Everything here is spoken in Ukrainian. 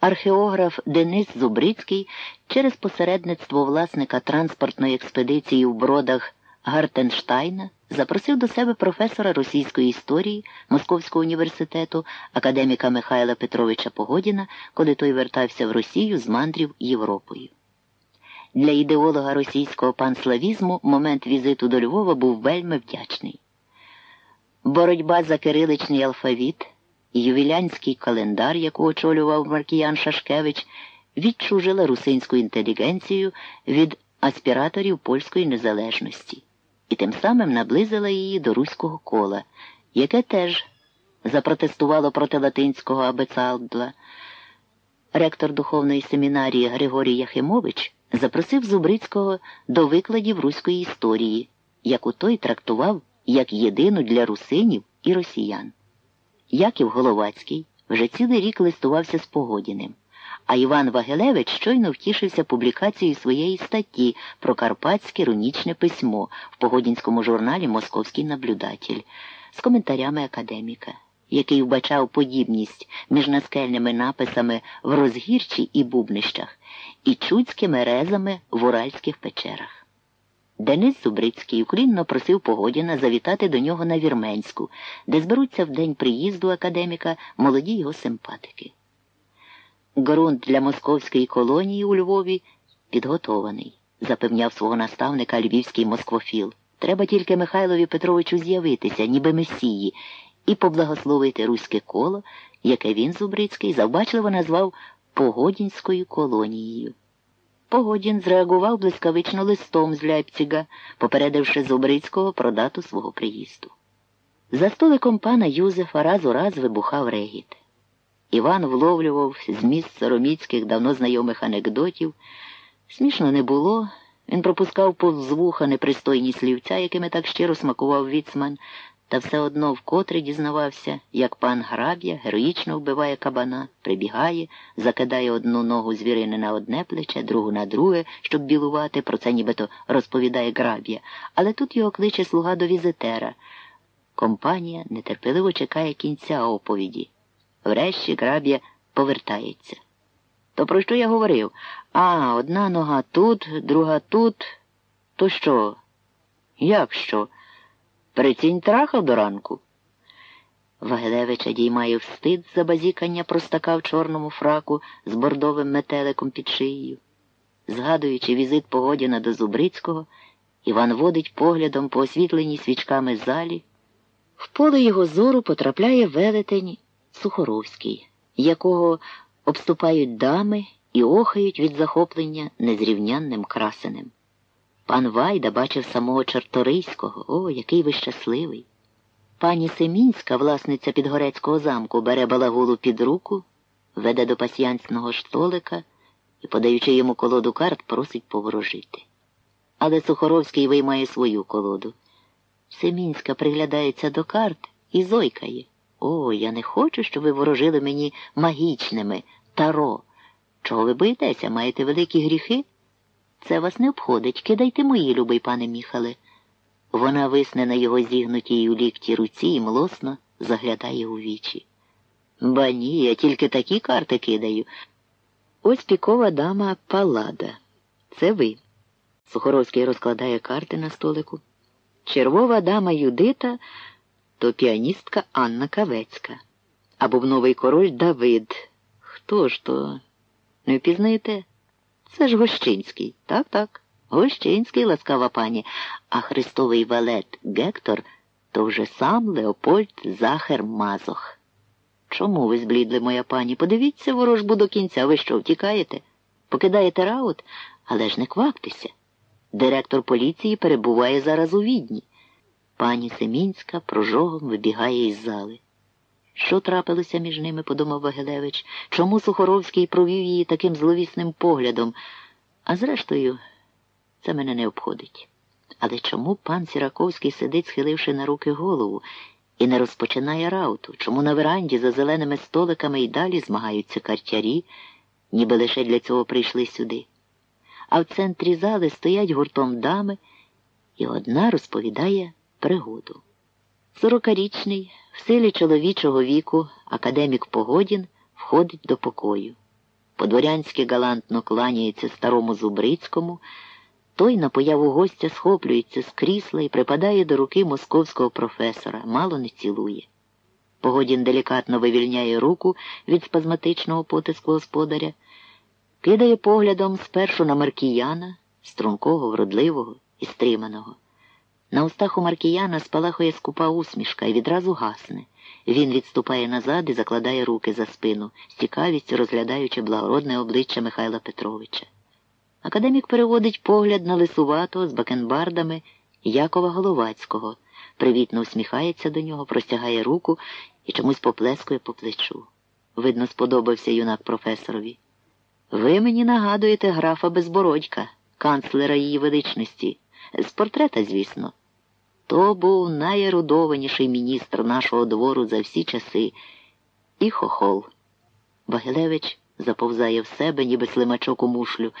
археограф Денис Зубрицький через посередництво власника транспортної експедиції в бродах Гартенштайна запросив до себе професора російської історії Московського університету, академіка Михайла Петровича Погодіна, коли той вертався в Росію з мандрів Європою. Для ідеолога російського панславізму момент візиту до Львова був вельми вдячний. Боротьба за кириличний алфавіт і ювілянський календар, яку очолював Маркіян Шашкевич, відчужила русинську інтелігенцію від аспіраторів польської незалежності і тим самим наблизила її до руського кола, яке теж запротестувало проти латинського абецалдла. Ректор духовної семінарії Григорій Яхимович запросив Зубрицького до викладів руської історії, яку той трактував як єдину для русинів і росіян. Яків Головацький вже цілий рік листувався з Погодіним, а Іван Вагелевич щойно втішився публікацією своєї статті про карпатське рунічне письмо в погодінському журналі Московський наблюдатель з коментарями академіка, який вбачав подібність між наскельними написами в розгірчі і бубнищах і чудськими резами в уральських печерах. Денис Зубрицький уклінно просив Погодіна завітати до нього на Вірменську, де зберуться в день приїзду академіка молоді його симпатики. Ґрунт для московської колонії у Львові підготований, запевняв свого наставника львівський москвофіл. Треба тільки Михайлові Петровичу з'явитися, ніби месії, і поблагословити руське коло, яке він Зубрицький завбачливо назвав Погодінською колонією. Погодін зреагував блискавично листом з Ляйпціга, попередивши Зубрицького про дату свого приїзду. За столиком пана Юзефа раз у раз вибухав регіт. Іван вловлював зміст сороміцьких давно знайомих анекдотів. Смішно не було. Він пропускав повз вуха непристойні слівця, якими так щиро смакував віцман, та все одно вкотре дізнавався, як пан граб'я героїчно вбиває кабана, прибігає, закидає одну ногу звірини на одне плече, другу на друге, щоб білувати, про це нібито розповідає граб'я, але тут його кличе слуга до візитера. Компанія нетерпеливо чекає кінця оповіді. Врешті граб'я повертається. То про що я говорив? А, одна нога тут, друга тут. То що? Як що? Прицінь трахав до ранку. Вагелевича діймає встид за базікання простака в чорному фраку з бордовим метеликом під шиєю. Згадуючи візит Погодіна до Зубрицького, Іван водить поглядом по освітленій свічками залі. В поле його зору потрапляє велетень Сухоровський, якого обступають дами і охають від захоплення незрівнянним красенем. Пан Вайда бачив самого Чорторийського, о, який ви щасливий. Пані Семінська, власниця Підгорецького замку, бере балагулу під руку, веде до пасьянсного штолика і, подаючи йому колоду карт, просить поворожити. Але Сухоровський виймає свою колоду. Семінська приглядається до карт і зойкає. О, я не хочу, щоб ви ворожили мені магічними, таро. Чого ви боїтеся? Маєте великі гріхи? Це вас не обходить. Кидайте мої, любий пане Міхале. Вона висне на його зігнутій у лікті руці і млосно заглядає у вічі. Ба ні, я тільки такі карти кидаю. Ось пікова дама Палада. Це ви. Сухоровський розкладає карти на столику. Червова дама Юдита то піаністка Анна Кавецька. Або в новий король Давид. Хто ж то? Не впізнаєте? Це ж Гощинський. Так, так. Гощинський, ласкава пані, а Христовий валет Гектор то вже сам Леопольд Захер Мазох. Чому ви зблідли, моя пані? Подивіться ворожбу до кінця. Ви що, втікаєте? Покидаєте раут, але ж не кваптеся. Директор поліції перебуває зараз у відні. Пані Семінська прожогом вибігає із зали. Що трапилося між ними, подумав Вагелевич, чому Сухоровський провів її таким зловісним поглядом, а зрештою, це мене не обходить. Але чому пан Сіраковський сидить, схиливши на руки голову, і не розпочинає рауту? Чому на веранді за зеленими столиками і далі змагаються картярі, ніби лише для цього прийшли сюди? А в центрі зали стоять гуртом дами, і одна розповідає пригоду. Сорокарічний, в силі чоловічого віку, академік Погодін входить до покою. Подворянськи галантно кланяється старому Зубрицькому, той на появу гостя схоплюється з крісла і припадає до руки московського професора, мало не цілує. Погодін делікатно вивільняє руку від спазматичного потиску господаря, кидає поглядом спершу на Маркіяна, стрункого, вродливого і стриманого. На устах у Маркіяна спалахує скупа усмішка і відразу гасне. Він відступає назад і закладає руки за спину, з цікавістю розглядаючи благородне обличчя Михайла Петровича. Академік переводить погляд на лисуватого з бакенбардами Якова Головацького, привітно усміхається до нього, простягає руку і чомусь поплескує по плечу. Видно, сподобався юнак професорові. Ви мені нагадуєте графа Безбородька, канцлера її величності, з портрета, звісно. То був найерудованіший міністр нашого двору за всі часи і хохол. Багилевич заповзає в себе, ніби слимачок у мушлю,